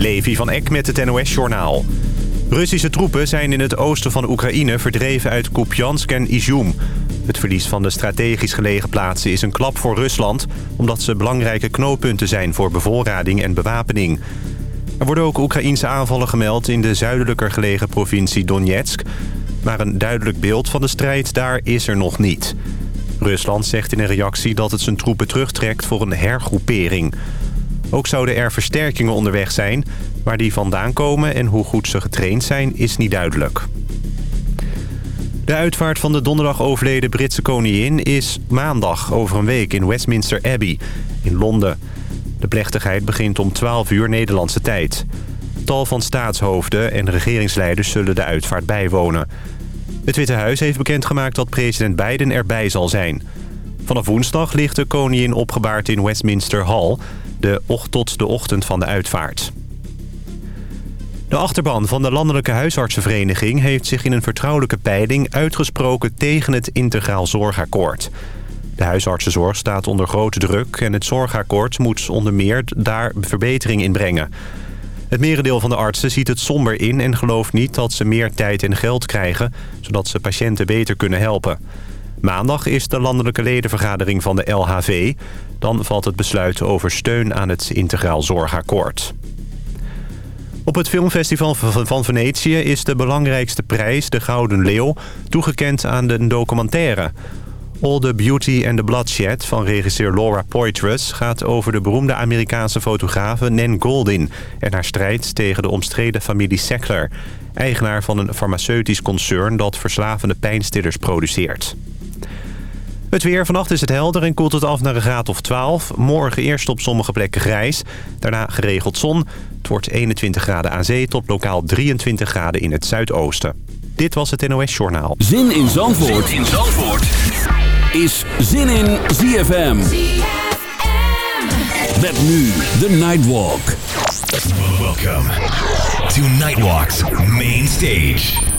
Levi van Eck met het NOS-journaal. Russische troepen zijn in het oosten van Oekraïne verdreven uit Kupiansk en Izum. Het verlies van de strategisch gelegen plaatsen is een klap voor Rusland... omdat ze belangrijke knooppunten zijn voor bevoorrading en bewapening. Er worden ook Oekraïense aanvallen gemeld in de zuidelijker gelegen provincie Donetsk... maar een duidelijk beeld van de strijd daar is er nog niet. Rusland zegt in een reactie dat het zijn troepen terugtrekt voor een hergroepering... Ook zouden er versterkingen onderweg zijn. Waar die vandaan komen en hoe goed ze getraind zijn is niet duidelijk. De uitvaart van de donderdag overleden Britse koningin is maandag over een week in Westminster Abbey in Londen. De plechtigheid begint om 12 uur Nederlandse tijd. Tal van staatshoofden en regeringsleiders zullen de uitvaart bijwonen. Het Witte Huis heeft bekendgemaakt dat president Biden erbij zal zijn. Vanaf woensdag ligt de koningin opgebaard in Westminster Hall de tot de ochtend van de uitvaart. De achterban van de Landelijke Huisartsenvereniging... heeft zich in een vertrouwelijke peiling uitgesproken tegen het integraal zorgakkoord. De huisartsenzorg staat onder grote druk... en het zorgakkoord moet onder meer daar verbetering in brengen. Het merendeel van de artsen ziet het somber in... en gelooft niet dat ze meer tijd en geld krijgen... zodat ze patiënten beter kunnen helpen. Maandag is de landelijke ledenvergadering van de LHV. Dan valt het besluit over steun aan het Integraal Zorgakkoord. Op het filmfestival van Venetië is de belangrijkste prijs, de Gouden Leeuw, toegekend aan de documentaire. All the Beauty and the Bloodshed van regisseur Laura Poitras gaat over de beroemde Amerikaanse fotografe Nan Goldin en haar strijd tegen de omstreden familie Sackler, eigenaar van een farmaceutisch concern dat verslavende pijnstillers produceert. Het weer. Vannacht is het helder en koelt het af naar een graad of 12. Morgen eerst op sommige plekken grijs. Daarna geregeld zon. Het wordt 21 graden aan zee tot lokaal 23 graden in het zuidoosten. Dit was het NOS Journaal. Zin in Zandvoort, zin in Zandvoort. is Zin in ZFM. ZFM. Met nu de Nightwalk. Welkom to Nightwalk's Main Stage.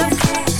love.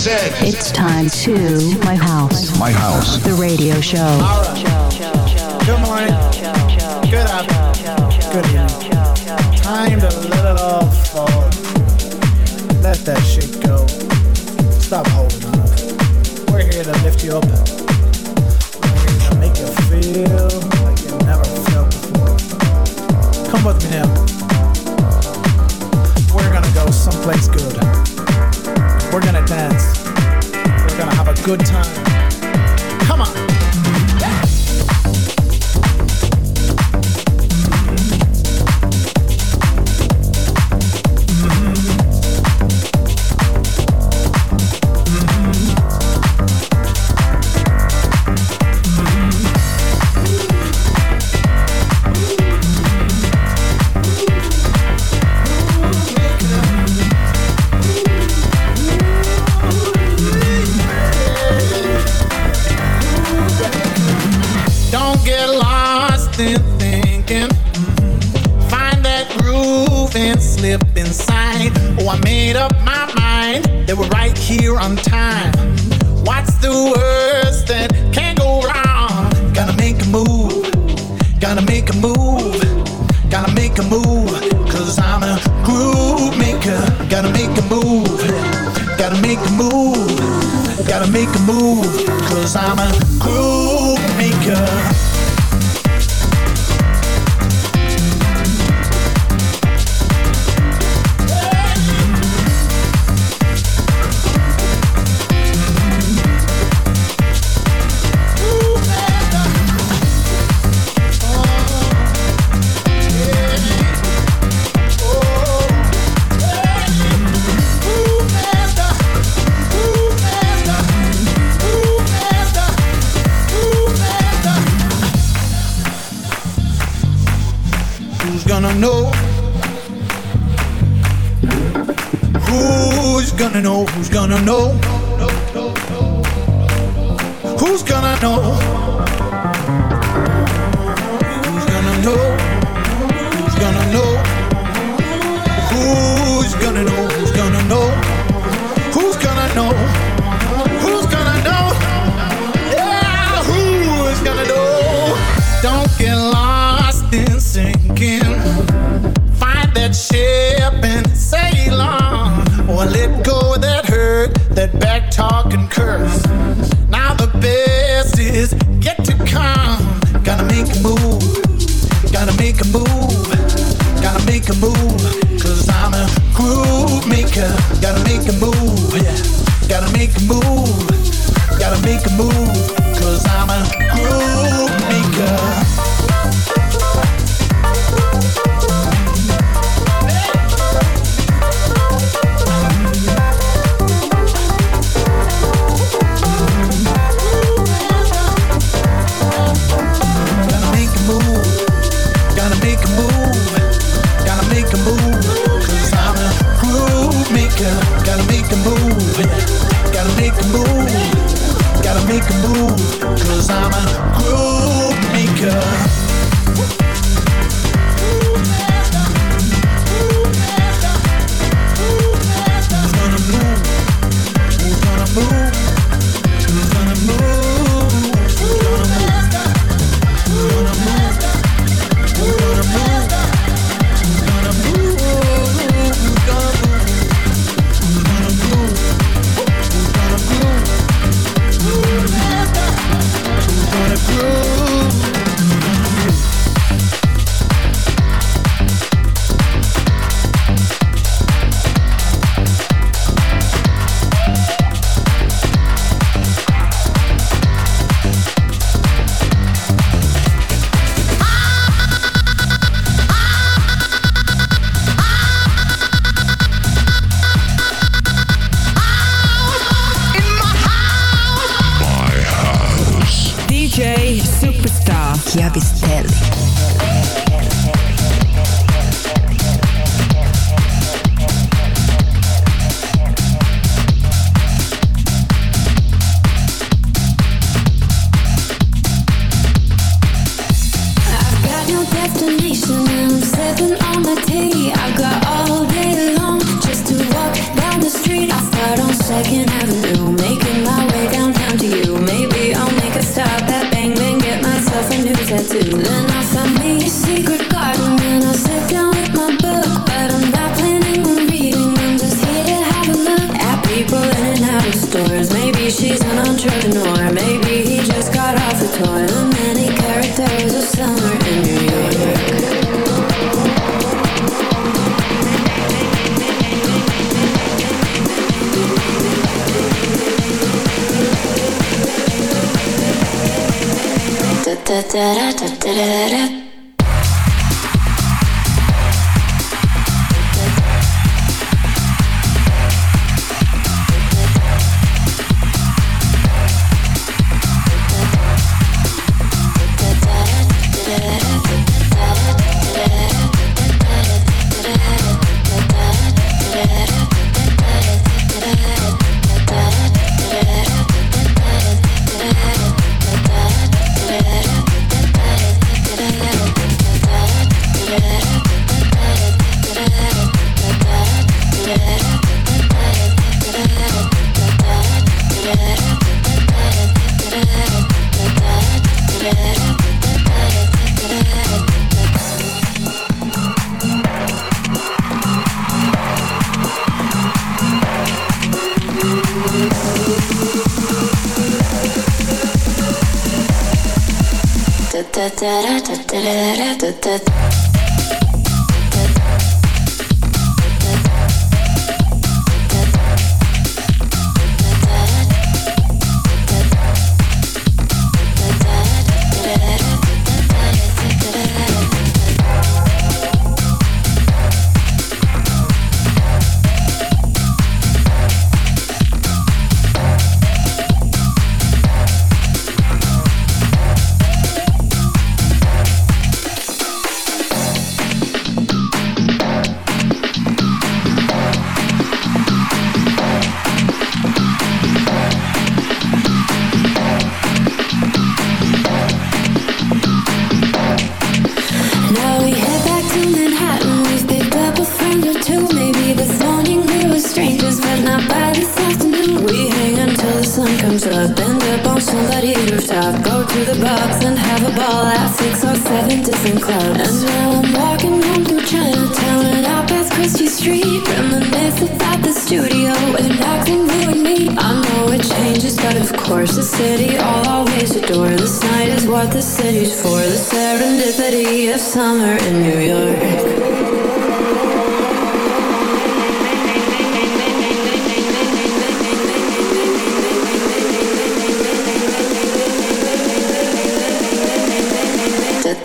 is it? It's time to My House. My House. The radio show. All right. Good morning. Good afternoon. Good evening. Time to let it all fall. Let that shit go. Stop holding on. We're here to lift you up. We're here to make you feel like you never felt before. Come with me now. Go good. We're gonna dance. We're gonna have a good time. who's gonna know? make a move. Gotta make a move. da da da da da da somebody rooftop Go to the box and have a ball At six or seven different clubs. And now I'm walking home through Chinatown And I Chrystie Street. Reminiscing about the studio And acting ruined me I know it changes but of course The city I'll always adore This night is what the city's for. The serendipity of summer in New York.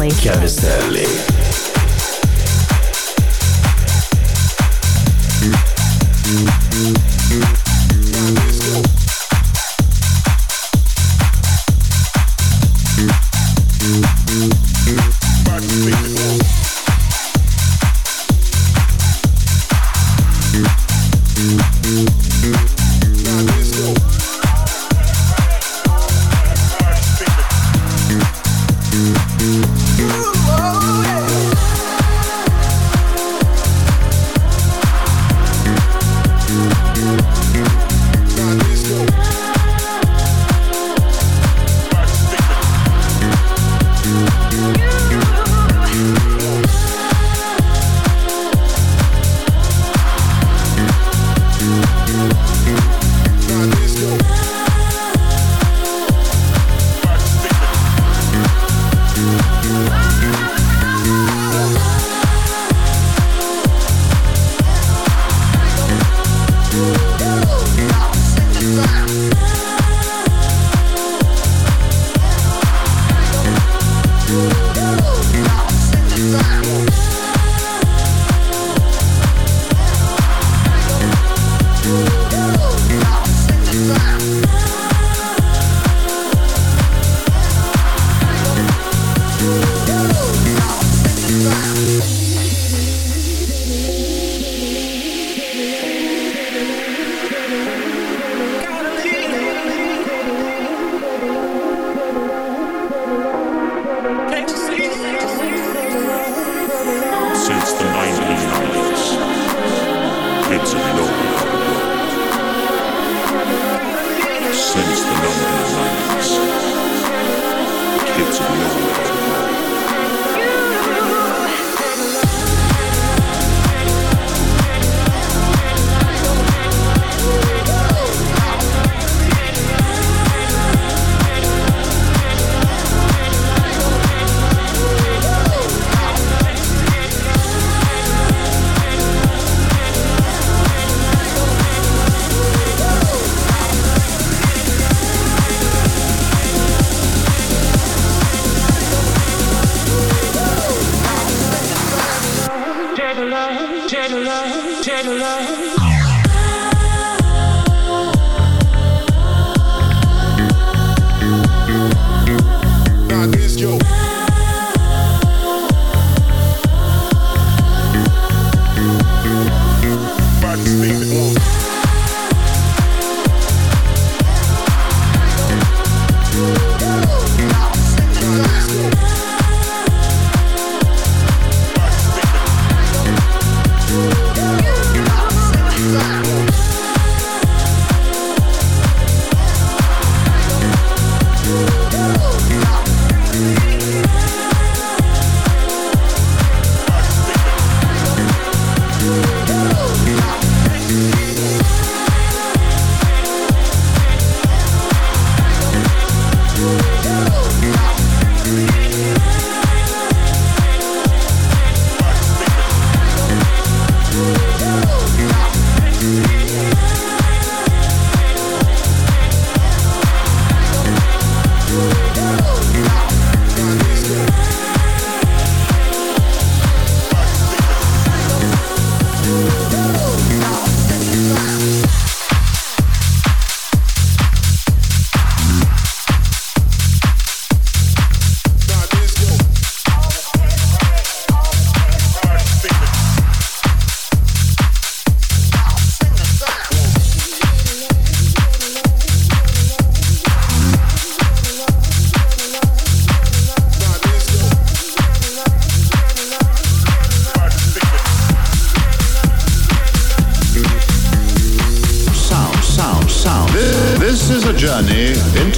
Chiavistelli. Chiavistelli. oh. Dead love, dead love.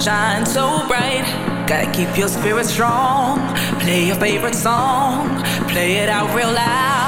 shine so bright. Gotta keep your spirit strong. Play your favorite song, play it out real loud.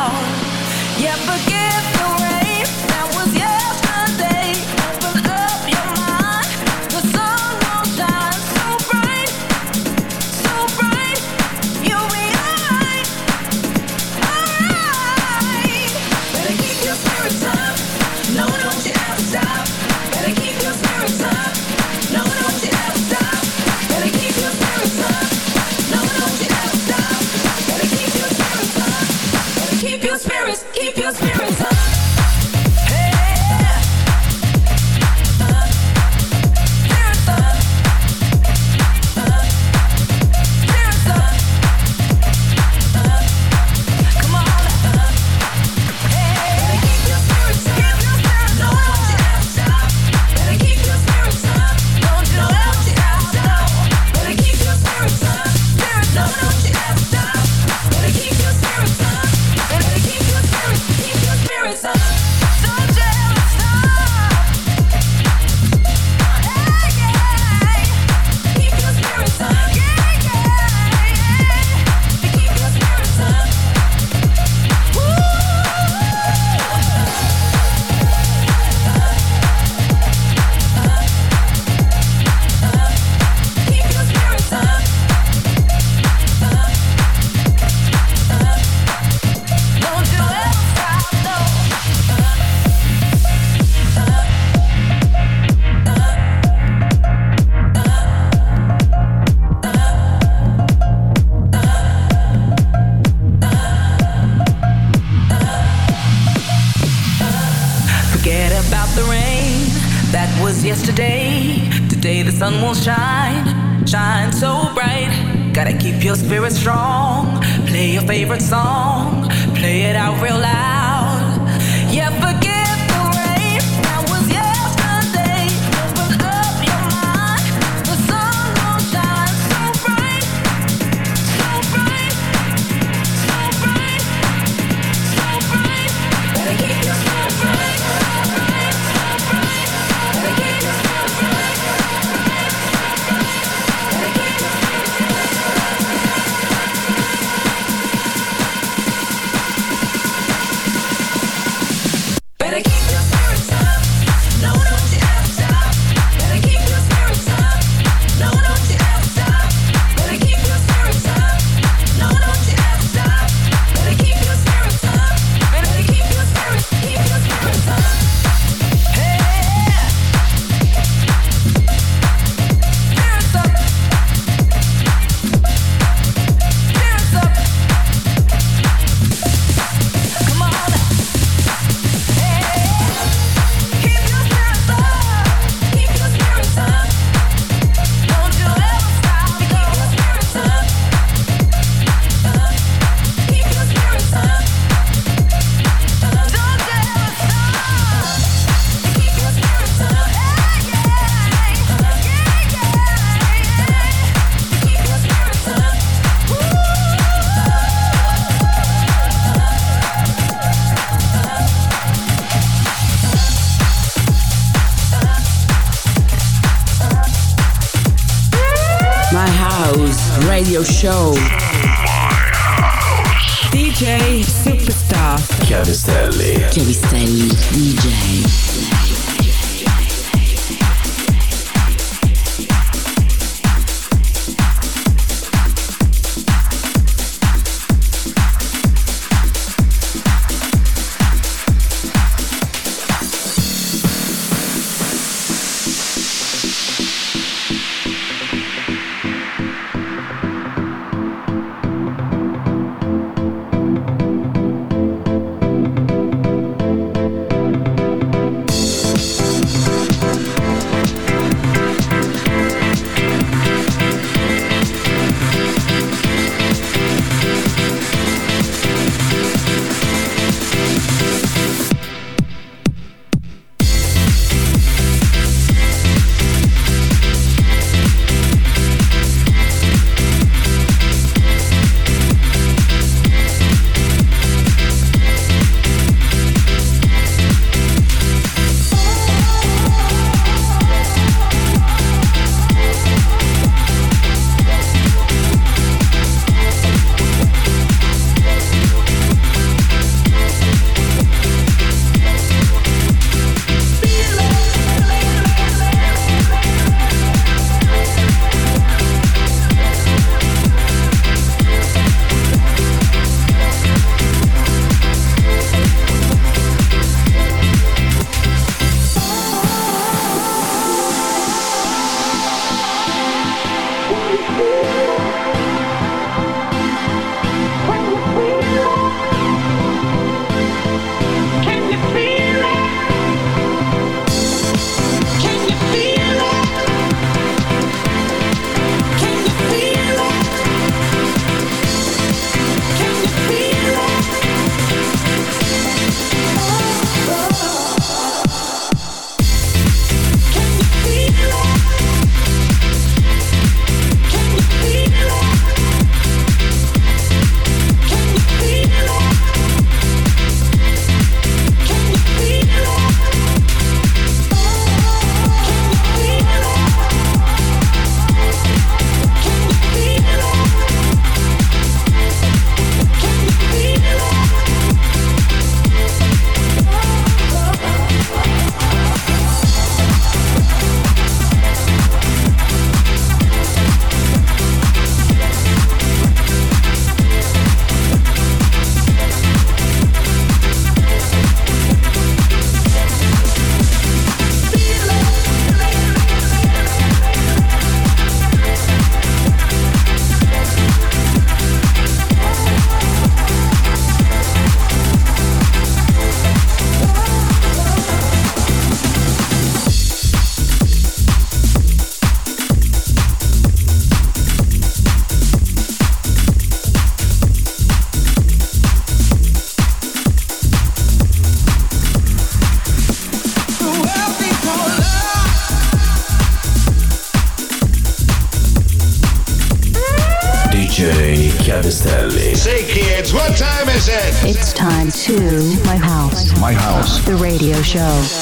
Show.